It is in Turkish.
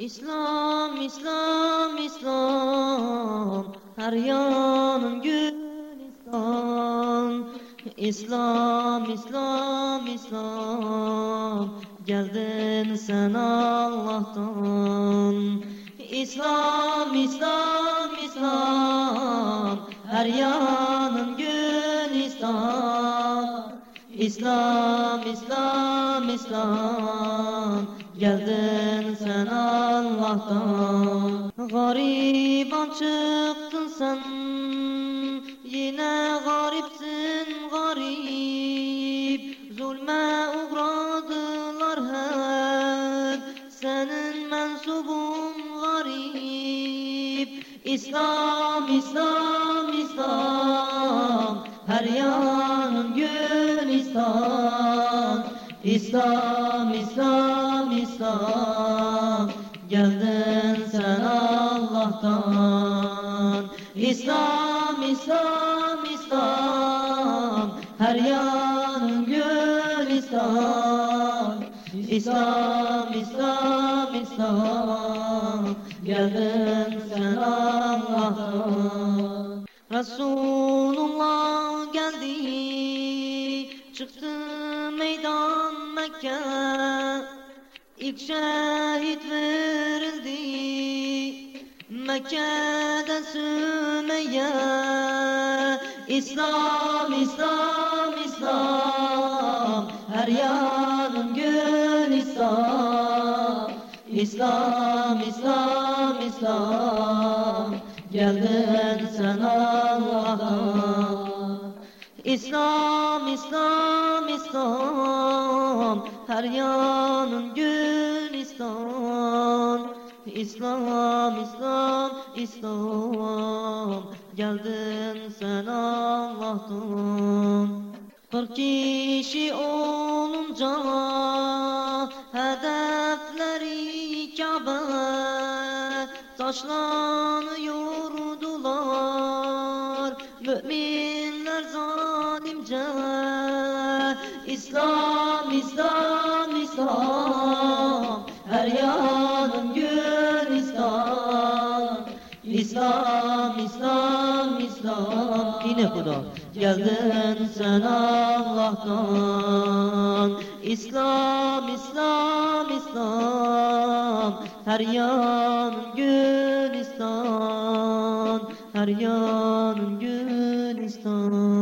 İslam, İslam, İslam. Her yanım gülistan İslam, İslam, İslam Geldin sen Allah'tan. İslam, İslam, İslam. Her yanım gülistan İslam, İslam, İslam. Geldin sen Allah'tan. Gariban çıktın sen. Yine garipsin garip. Zulme uğradılar hep. Senin mensubun garip. İslam, İslam, İslam. Her yanın gülistan İslam, İslam, İslam. Geldin sen Allah'tan. İslam, İslam, İslam. Her yanın gülistan İslam, İslam, İslam. Geldin sen Allah'tan. Resulullah Çıktı meydan Mekke İlk şehit verildi Mekke'den Sümeyye İslam, İslam, İslam Her yanım gülistan İslam, İslam, İslam Geldin sen Allah'tan İslam, İslam, İslam. Her yanın gülistan İslam, İslam, İslam Geldin sen Allah'tan. Kırk kişi olunca Hedefleri Kabe. Taşlanıyordular. Müminler zalimce İslam, İslam, İslam Her yanım gülistan İslam, İslam, İslam Yine Kuda Geldin sen Allah'tan. İslam, İslam, İslam. Her yanım gülistan Her yanım gülistan